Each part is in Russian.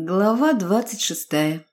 Глава двадцать шестая.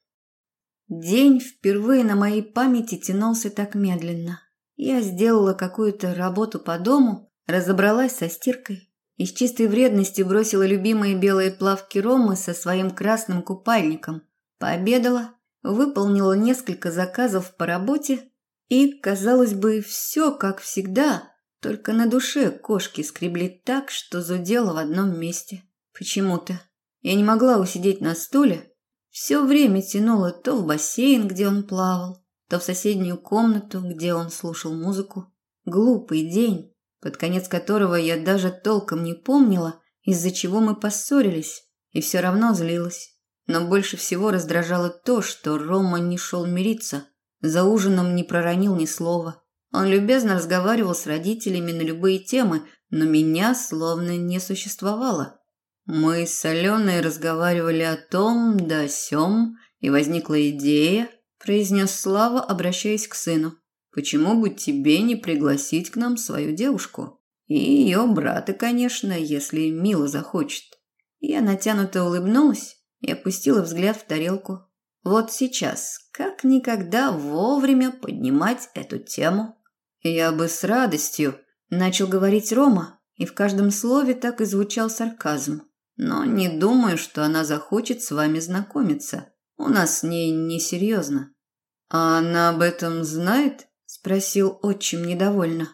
День впервые на моей памяти тянулся так медленно. Я сделала какую-то работу по дому, разобралась со стиркой, из чистой вредности бросила любимые белые плавки Ромы со своим красным купальником, пообедала, выполнила несколько заказов по работе и, казалось бы, все как всегда, только на душе кошки скребли так, что зудело в одном месте. Почему-то. Я не могла усидеть на стуле. Все время тянуло то в бассейн, где он плавал, то в соседнюю комнату, где он слушал музыку. Глупый день, под конец которого я даже толком не помнила, из-за чего мы поссорились, и все равно злилась. Но больше всего раздражало то, что Рома не шел мириться, за ужином не проронил ни слова. Он любезно разговаривал с родителями на любые темы, но меня словно не существовало. Мы с Аленой разговаривали о том да о сём, и возникла идея, произнес Слава, обращаясь к сыну. Почему бы тебе не пригласить к нам свою девушку? И ее брата, конечно, если Мила захочет. Я натянуто улыбнулась и опустила взгляд в тарелку. Вот сейчас, как никогда, вовремя поднимать эту тему. Я бы с радостью, начал говорить Рома, и в каждом слове так и звучал сарказм. Но не думаю, что она захочет с вами знакомиться. У нас с ней несерьезно. А она об этом знает? спросил отчим недовольно.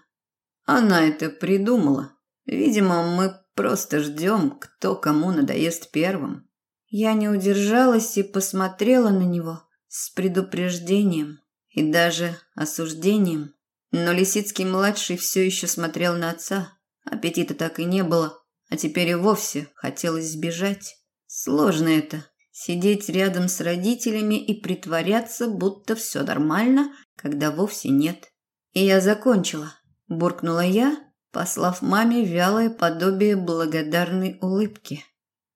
Она это придумала. Видимо, мы просто ждем, кто кому надоест первым. Я не удержалась и посмотрела на него с предупреждением и даже осуждением. Но Лисицкий младший все еще смотрел на отца. Аппетита так и не было а теперь и вовсе хотелось сбежать. Сложно это сидеть рядом с родителями и притворяться, будто все нормально, когда вовсе нет. И я закончила, буркнула я, послав маме вялое подобие благодарной улыбки.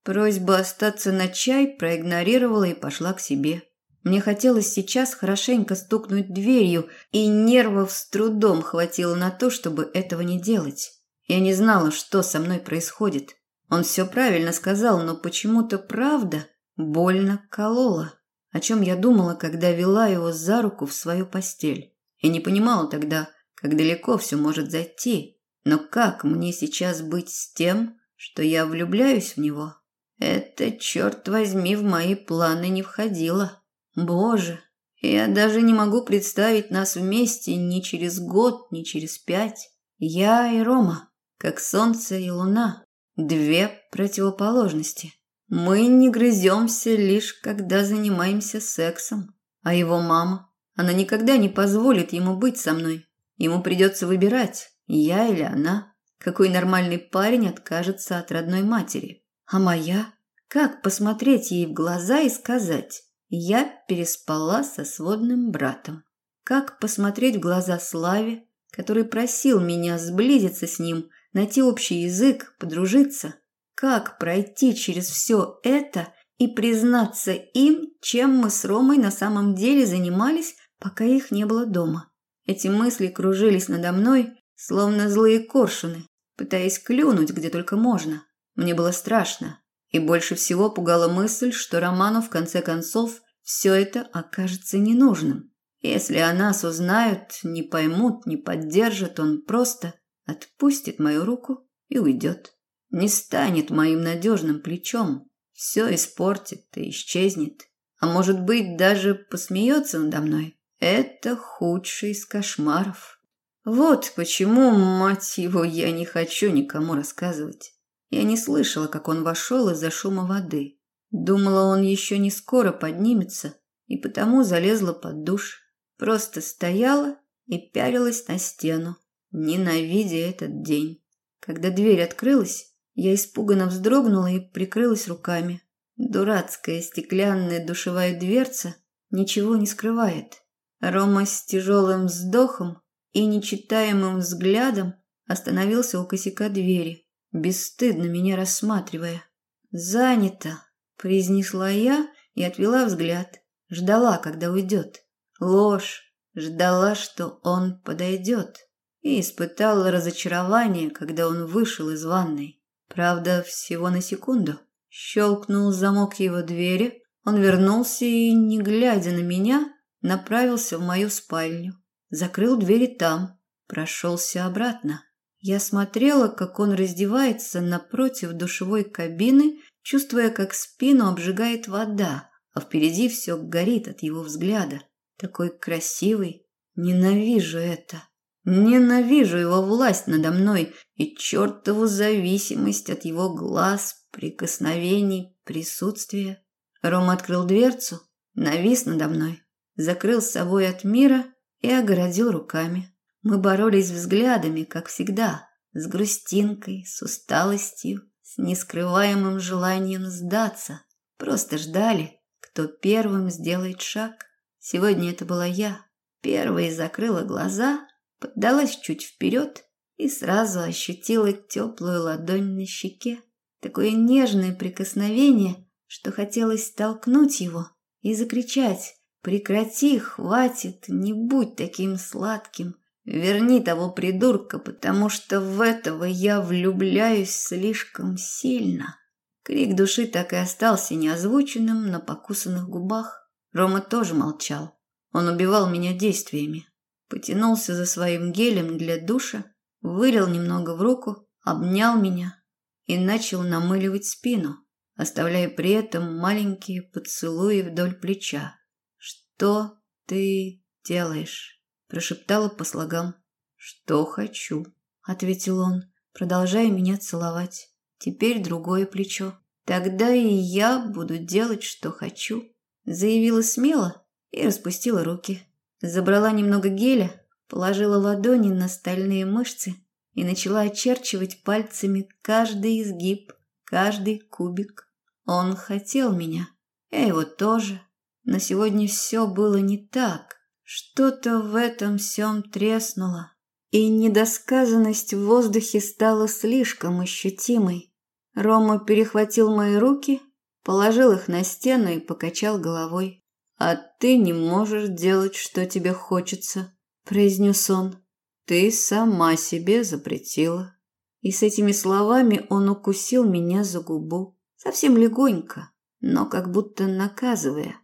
Просьбу остаться на чай проигнорировала и пошла к себе. Мне хотелось сейчас хорошенько стукнуть дверью, и нервов с трудом хватило на то, чтобы этого не делать. Я не знала, что со мной происходит. Он все правильно сказал, но почему-то правда больно колола. О чем я думала, когда вела его за руку в свою постель. Я не понимала тогда, как далеко все может зайти. Но как мне сейчас быть с тем, что я влюбляюсь в него? Это, черт возьми, в мои планы не входило. Боже, я даже не могу представить нас вместе ни через год, ни через пять. Я и Рома как солнце и луна, две противоположности. Мы не грыземся лишь когда занимаемся сексом, а его мама, она никогда не позволит ему быть со мной. Ему придется выбирать, я или она. Какой нормальный парень откажется от родной матери? А моя? Как посмотреть ей в глаза и сказать: "Я переспала со сводным братом"? Как посмотреть в глаза Славе, который просил меня сблизиться с ним, найти общий язык, подружиться. Как пройти через все это и признаться им, чем мы с Ромой на самом деле занимались, пока их не было дома. Эти мысли кружились надо мной, словно злые коршуны, пытаясь клюнуть где только можно. Мне было страшно, и больше всего пугала мысль, что Роману в конце концов все это окажется ненужным. Если о нас узнают, не поймут, не поддержат, он просто отпустит мою руку и уйдет. Не станет моим надежным плечом, все испортит и исчезнет. А может быть, даже посмеется надо мной. Это худший из кошмаров. Вот почему, мать его, я не хочу никому рассказывать. Я не слышала, как он вошел из-за шума воды. Думала, он еще не скоро поднимется, и потому залезла под душ. Просто стояла и пялилась на стену, ненавидя этот день. Когда дверь открылась, я испуганно вздрогнула и прикрылась руками. Дурацкая стеклянная душевая дверца ничего не скрывает. Рома с тяжелым вздохом и нечитаемым взглядом остановился у косяка двери, бесстыдно меня рассматривая. «Занято», – произнесла я и отвела взгляд. Ждала, когда уйдет. Ложь. Ждала, что он подойдет и испытала разочарование, когда он вышел из ванной. Правда, всего на секунду. Щелкнул замок его двери. Он вернулся и, не глядя на меня, направился в мою спальню. Закрыл двери там, прошелся обратно. Я смотрела, как он раздевается напротив душевой кабины, чувствуя, как спину обжигает вода, а впереди все горит от его взгляда. Такой красивый. Ненавижу это. Ненавижу его власть надо мной и чертову зависимость от его глаз, прикосновений, присутствия. Рома открыл дверцу, навис надо мной, закрыл с собой от мира и огородил руками. Мы боролись взглядами, как всегда, с грустинкой, с усталостью, с нескрываемым желанием сдаться. Просто ждали, кто первым сделает шаг. Сегодня это была я. Первой закрыла глаза, поддалась чуть вперед и сразу ощутила теплую ладонь на щеке. Такое нежное прикосновение, что хотелось столкнуть его и закричать «Прекрати, хватит, не будь таким сладким, верни того придурка, потому что в этого я влюбляюсь слишком сильно». Крик души так и остался неозвученным на покусанных губах. Рома тоже молчал. Он убивал меня действиями. Потянулся за своим гелем для душа, вылил немного в руку, обнял меня, и начал намыливать спину, оставляя при этом маленькие поцелуи вдоль плеча. «Что ты делаешь?» – прошептала по слогам. «Что хочу», – ответил он, продолжая меня целовать. «Теперь другое плечо. Тогда и я буду делать, что хочу», – заявила смело и распустила руки. Забрала немного геля, положила ладони на стальные мышцы и начала очерчивать пальцами каждый изгиб, каждый кубик. Он хотел меня, я его тоже. Но сегодня все было не так. Что-то в этом всем треснуло, и недосказанность в воздухе стала слишком ощутимой. Рома перехватил мои руки, положил их на стену и покачал головой. «А ты не можешь делать, что тебе хочется», – произнес он. Ты сама себе запретила. И с этими словами он укусил меня за губу, совсем легонько, но как будто наказывая.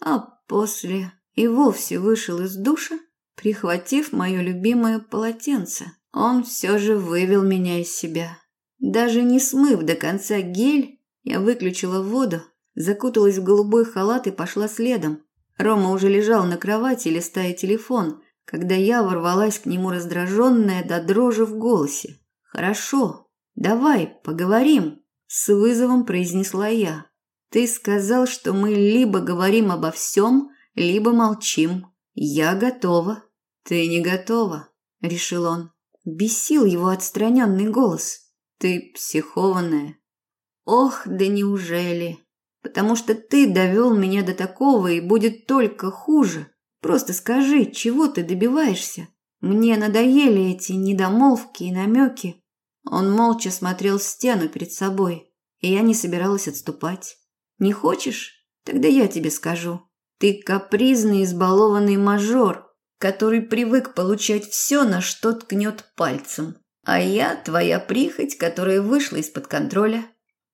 А после и вовсе вышел из душа, прихватив мое любимое полотенце. Он все же вывел меня из себя. Даже не смыв до конца гель, я выключила воду, закуталась в голубой халат и пошла следом. Рома уже лежал на кровати, листая телефон, когда я ворвалась к нему раздраженная до дрожи в голосе. «Хорошо, давай поговорим», – с вызовом произнесла я. «Ты сказал, что мы либо говорим обо всем, либо молчим. Я готова». «Ты не готова», – решил он. Бесил его отстраненный голос. «Ты психованная». «Ох, да неужели? Потому что ты довел меня до такого, и будет только хуже. Просто скажи, чего ты добиваешься? Мне надоели эти недомолвки и намеки. Он молча смотрел в стену перед собой, и я не собиралась отступать. Не хочешь? Тогда я тебе скажу. Ты капризный, избалованный мажор, который привык получать все, на что ткнет пальцем. А я твоя прихоть, которая вышла из-под контроля.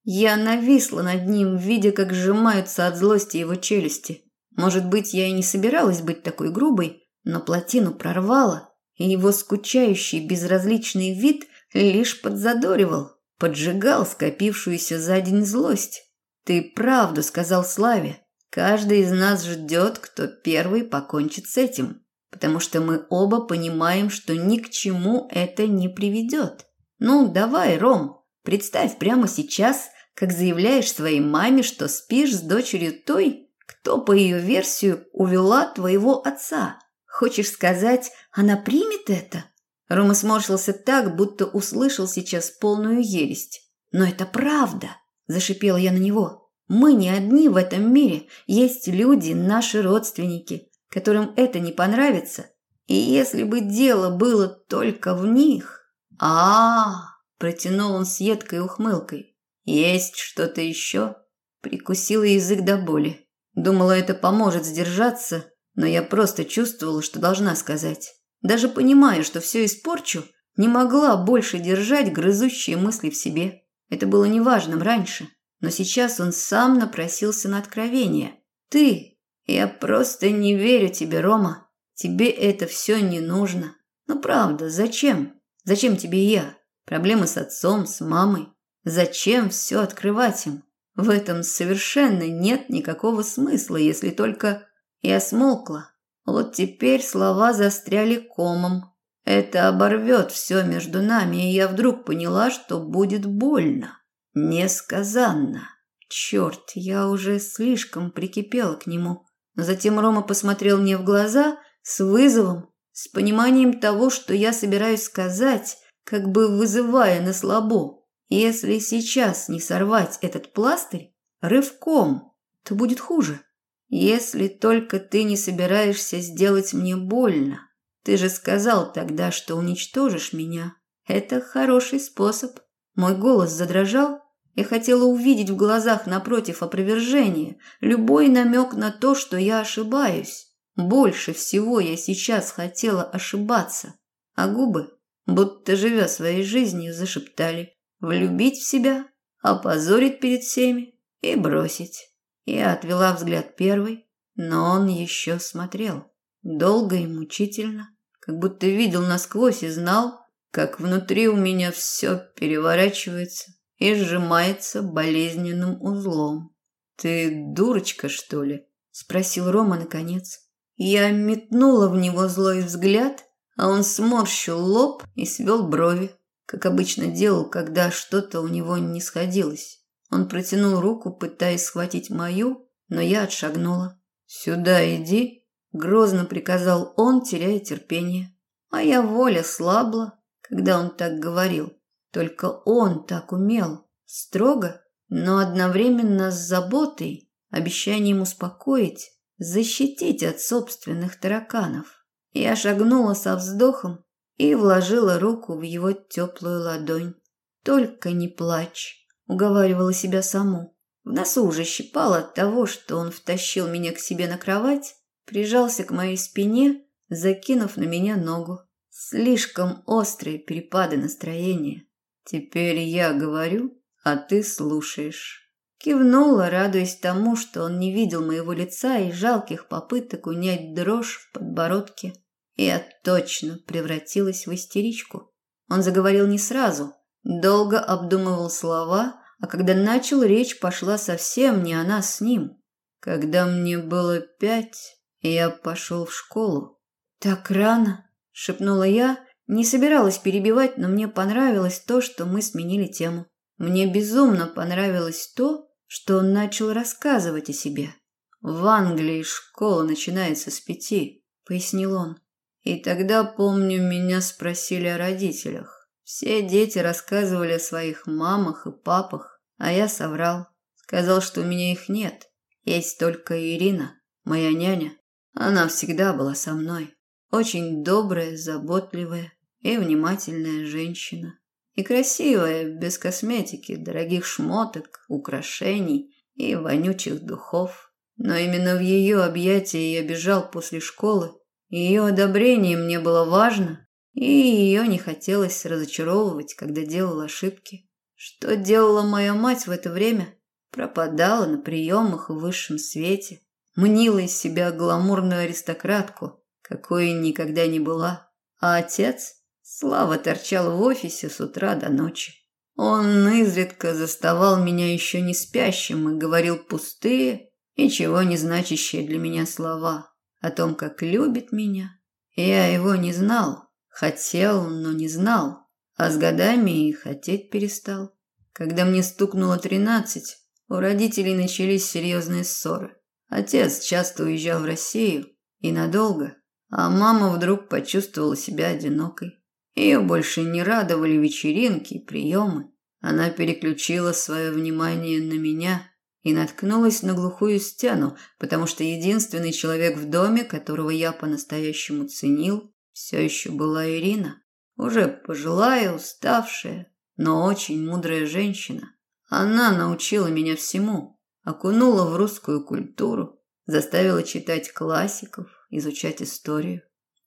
Я нависла над ним, видя, как сжимаются от злости его челюсти. Может быть, я и не собиралась быть такой грубой, но плотину прорвала, и его скучающий безразличный вид лишь подзадоривал, поджигал скопившуюся за день злость. «Ты правду сказал Славе. Каждый из нас ждет, кто первый покончит с этим, потому что мы оба понимаем, что ни к чему это не приведет. Ну, давай, Ром, представь прямо сейчас, как заявляешь своей маме, что спишь с дочерью той, кто, по ее версию, увела твоего отца? Хочешь сказать, она примет это? Рома сморщился так, будто услышал сейчас полную ересь. Но это правда, зашипела я на него. Мы не одни в этом мире. Есть люди, наши родственники, которым это не понравится. И если бы дело было только в них... а, -а, -а протянул он с едкой ухмылкой. Есть что-то еще? Прикусила язык до боли. Думала, это поможет сдержаться, но я просто чувствовала, что должна сказать. Даже понимая, что все испорчу, не могла больше держать грызущие мысли в себе. Это было неважным раньше. но сейчас он сам напросился на откровение. «Ты! Я просто не верю тебе, Рома. Тебе это все не нужно. Ну правда, зачем? Зачем тебе я? Проблемы с отцом, с мамой. Зачем все открывать им? В этом совершенно нет никакого смысла, если только я смолкла. Вот теперь слова застряли комом. Это оборвет все между нами, и я вдруг поняла, что будет больно. Несказанно. Черт, я уже слишком прикипела к нему. Затем Рома посмотрел мне в глаза с вызовом, с пониманием того, что я собираюсь сказать, как бы вызывая на слабо. Если сейчас не сорвать этот пластырь рывком, то будет хуже. Если только ты не собираешься сделать мне больно. Ты же сказал тогда, что уничтожишь меня. Это хороший способ. Мой голос задрожал. Я хотела увидеть в глазах напротив опровержения, любой намек на то, что я ошибаюсь. Больше всего я сейчас хотела ошибаться. А губы, будто живя своей жизнью, зашептали влюбить в себя, опозорить перед всеми и бросить. Я отвела взгляд первый, но он еще смотрел. Долго и мучительно, как будто видел насквозь и знал, как внутри у меня все переворачивается и сжимается болезненным узлом. «Ты дурочка, что ли?» – спросил Рома наконец. Я метнула в него злой взгляд, а он сморщил лоб и свел брови как обычно делал, когда что-то у него не сходилось. Он протянул руку, пытаясь схватить мою, но я отшагнула. «Сюда иди», – грозно приказал он, теряя терпение. Моя воля слабла, когда он так говорил. Только он так умел, строго, но одновременно с заботой, обещанием успокоить, защитить от собственных тараканов. Я шагнула со вздохом, и вложила руку в его теплую ладонь. «Только не плачь», – уговаривала себя саму. В носу уже щипало от того, что он втащил меня к себе на кровать, прижался к моей спине, закинув на меня ногу. Слишком острые перепады настроения. «Теперь я говорю, а ты слушаешь». Кивнула, радуясь тому, что он не видел моего лица и жалких попыток унять дрожь в подбородке. Я точно превратилась в истеричку. Он заговорил не сразу, долго обдумывал слова, а когда начал, речь пошла совсем не о нас с ним. Когда мне было пять, я пошел в школу. «Так рано?» – шепнула я. Не собиралась перебивать, но мне понравилось то, что мы сменили тему. Мне безумно понравилось то, что он начал рассказывать о себе. «В Англии школа начинается с пяти», – пояснил он. И тогда, помню, меня спросили о родителях. Все дети рассказывали о своих мамах и папах, а я соврал. Сказал, что у меня их нет. Есть только Ирина, моя няня. Она всегда была со мной. Очень добрая, заботливая и внимательная женщина. И красивая, без косметики, дорогих шмоток, украшений и вонючих духов. Но именно в ее объятия я бежал после школы ее одобрение мне было важно, и ее не хотелось разочаровывать, когда делал ошибки. Что делала моя мать в это время? Пропадала на приемах в высшем свете, мнила из себя гламурную аристократку, какой никогда не была. А отец? Слава торчал в офисе с утра до ночи. Он изредка заставал меня еще не спящим и говорил пустые, ничего не значащие для меня слова о том, как любит меня. Я его не знал, хотел, но не знал, а с годами и хотеть перестал. Когда мне стукнуло тринадцать, у родителей начались серьезные ссоры. Отец часто уезжал в Россию и надолго, а мама вдруг почувствовала себя одинокой. Ее больше не радовали вечеринки и приемы. Она переключила свое внимание на меня и наткнулась на глухую стену, потому что единственный человек в доме, которого я по-настоящему ценил, все еще была Ирина, уже пожилая, уставшая, но очень мудрая женщина. Она научила меня всему, окунула в русскую культуру, заставила читать классиков, изучать историю.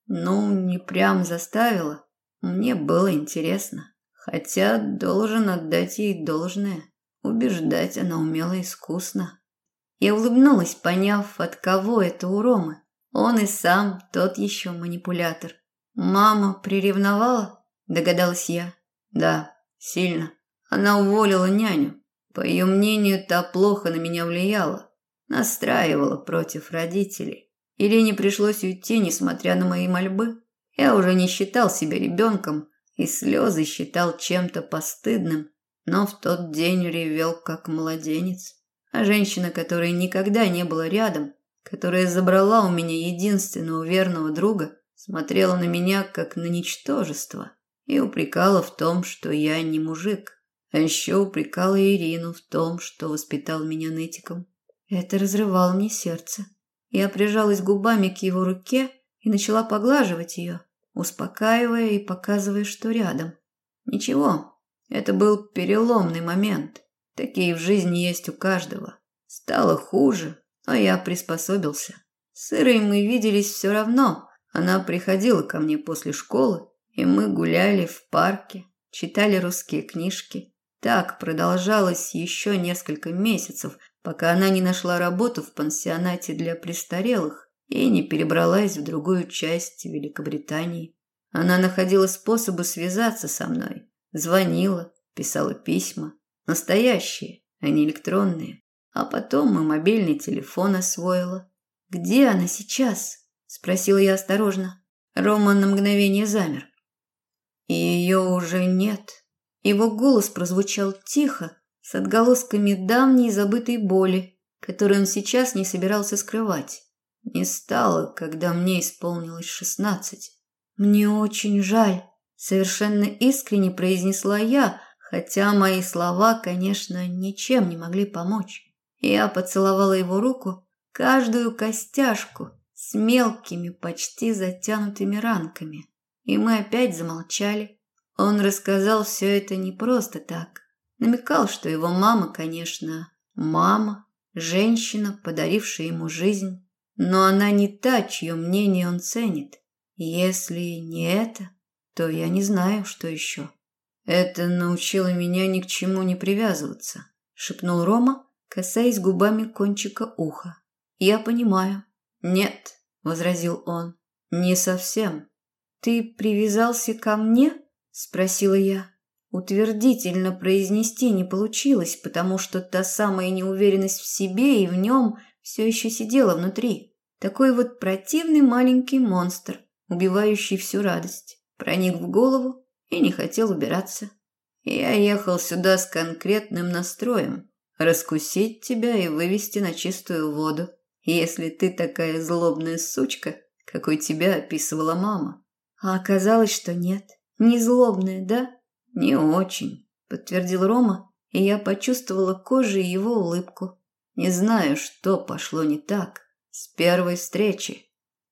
Ну, не прям заставила, мне было интересно, хотя должен отдать ей должное. Убеждать она умела искусно. Я улыбнулась, поняв, от кого это у Ромы. Он и сам тот еще манипулятор. Мама приревновала, догадалась я. Да, сильно. Она уволила няню. По ее мнению, та плохо на меня влияла, настраивала против родителей. Ирине пришлось уйти, несмотря на мои мольбы. Я уже не считал себя ребенком и слезы считал чем-то постыдным, но в тот день ревел как младенец. А женщина, которой никогда не было рядом, которая забрала у меня единственного верного друга, смотрела на меня как на ничтожество и упрекала в том, что я не мужик. А еще упрекала Ирину в том, что воспитал меня нытиком. Это разрывало мне сердце. Я прижалась губами к его руке и начала поглаживать ее, успокаивая и показывая, что рядом. Ничего, это был переломный момент. Такие в жизни есть у каждого. Стало хуже, но я приспособился. С Ирой мы виделись все равно. Она приходила ко мне после школы, и мы гуляли в парке, читали русские книжки. Так продолжалось еще несколько месяцев, пока она не нашла работу в пансионате для престарелых и не перебралась в другую часть Великобритании. Она находила способы связаться со мной, звонила, писала письма, настоящие, а не электронные. А потом и мобильный телефон освоила. «Где она сейчас?» – спросила я осторожно. Рома на мгновение замер. Ее уже нет. Его голос прозвучал тихо, с отголосками давней забытой боли, которую он сейчас не собирался скрывать. Не стало, когда мне исполнилось шестнадцать. Мне очень жаль, совершенно искренне произнесла я, хотя мои слова, конечно, ничем не могли помочь. Я поцеловала его руку, каждую костяшку с мелкими, почти затянутыми ранками, и мы опять замолчали. Он рассказал все это не просто так. Намекал, что его мама, конечно, мама, женщина, подарившая ему жизнь, но она не та, чье мнение он ценит. Если не это, то я не знаю, что еще. Это научило меня ни к чему не привязываться, шепнул Рома, касаясь губами кончика уха. Я понимаю. Нет, возразил он. Не совсем. Ты привязался ко мне? спросила я. Утвердительно произнести не получилось, потому что та самая неуверенность в себе и в нем все еще сидела внутри. Такой вот противный маленький монстр, убивающий всю радость, проник в голову и не хотел убираться. Я ехал сюда с конкретным настроем – раскусить тебя и вывести на чистую воду, если ты такая злобная сучка, какой тебя описывала мама. А оказалось, что нет. Не злобная, да? Не очень, подтвердил Рома, и я почувствовала кожей его улыбку. Не знаю, что пошло не так с первой встречи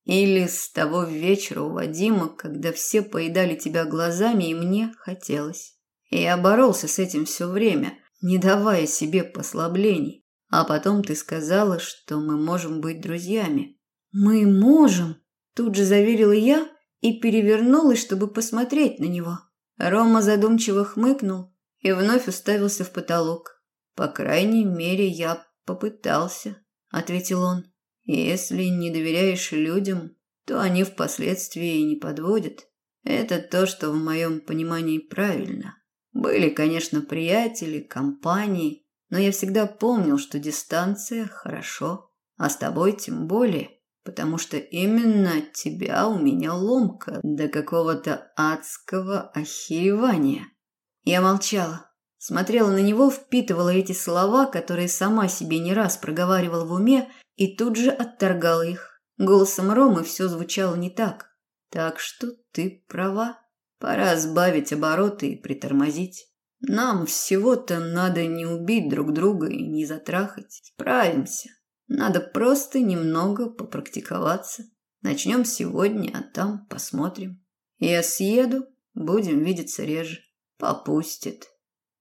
или с того вечера у Вадима, когда все поедали тебя глазами, и мне хотелось. И я боролся с этим все время, не давая себе послаблений. А потом ты сказала, что мы можем быть друзьями. Мы можем, тут же заверила я и перевернулась, чтобы посмотреть на него. Рома задумчиво хмыкнул и вновь уставился в потолок. По крайней мере, я попытался, ответил он. Если не доверяешь людям, то они впоследствии не подводят. Это то, что в моем понимании правильно. Были, конечно, приятели, компании, но я всегда помнил, что дистанция хорошо, а с тобой тем более потому что именно от тебя у меня ломка до какого-то адского охеревания. Я молчала, смотрела на него, впитывала эти слова, которые сама себе не раз проговаривала в уме, и тут же отторгала их. Голосом Ромы все звучало не так. Так что ты права. Пора сбавить обороты и притормозить. Нам всего-то надо не убить друг друга и не затрахать. Справимся. Надо просто немного попрактиковаться. Начнем сегодня, а там посмотрим. Я съеду, будем видеться реже. Попустит.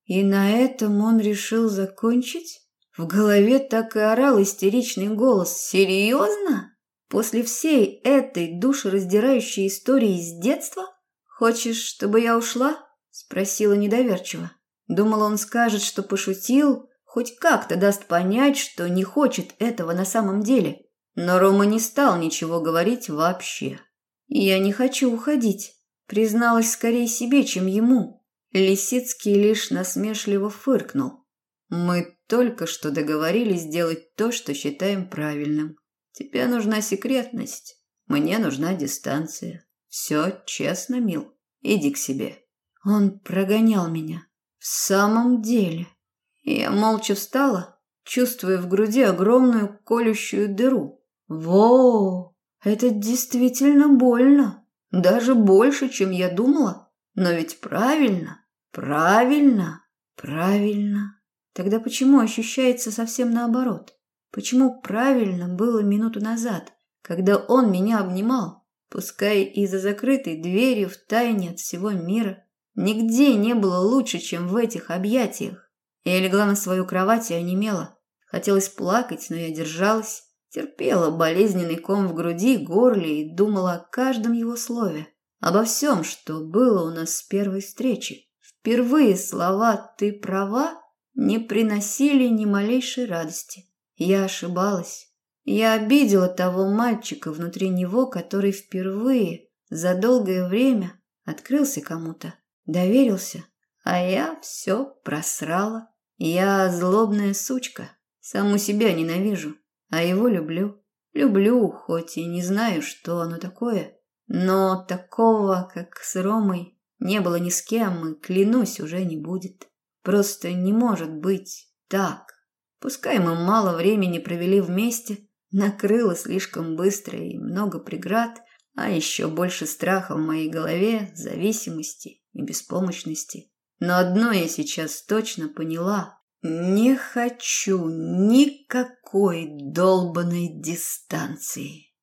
И на этом он решил закончить? В голове так и орал истеричный голос. Серьезно? После всей этой душераздирающей истории с детства? Хочешь, чтобы я ушла? Спросила недоверчиво. Думала, он скажет, что пошутил, хоть как-то даст понять, что не хочет этого на самом деле. Но Рома не стал ничего говорить вообще. «Я не хочу уходить», призналась скорее себе, чем ему. Лисицкий лишь насмешливо фыркнул. «Мы только что договорились сделать то, что считаем правильным. Тебе нужна секретность, мне нужна дистанция. Все честно, мил. Иди к себе». Он прогонял меня. В самом деле. Я молча встала, чувствуя в груди огромную колющую дыру. Во, это действительно больно. Даже больше, чем я думала. Но ведь правильно, правильно, правильно. Тогда почему ощущается совсем наоборот? Почему правильно было минуту назад, когда он меня обнимал, пускай и за закрытой дверью в тайне от всего мира? Нигде не было лучше, чем в этих объятиях. Я легла на свою кровать и онемела. Хотелось плакать, но я держалась, терпела болезненный ком в груди, горле и думала о каждом его слове, обо всем, что было у нас с первой встречи. Впервые слова «ты права» не приносили ни малейшей радости. Я ошибалась. Я обидела того мальчика внутри него, который впервые за долгое время открылся кому-то. Доверился, а я все просрала. Я злобная сучка, саму себя ненавижу, а его люблю. Люблю, хоть и не знаю, что оно такое, но такого, как с Ромой, не было ни с кем, и, клянусь, уже не будет. Просто не может быть так. Пускай мы мало времени провели вместе, накрыло слишком быстро и много преград, а еще больше страха в моей голове, зависимости и беспомощности. Но одно я сейчас точно поняла. Не хочу никакой долбанной дистанции.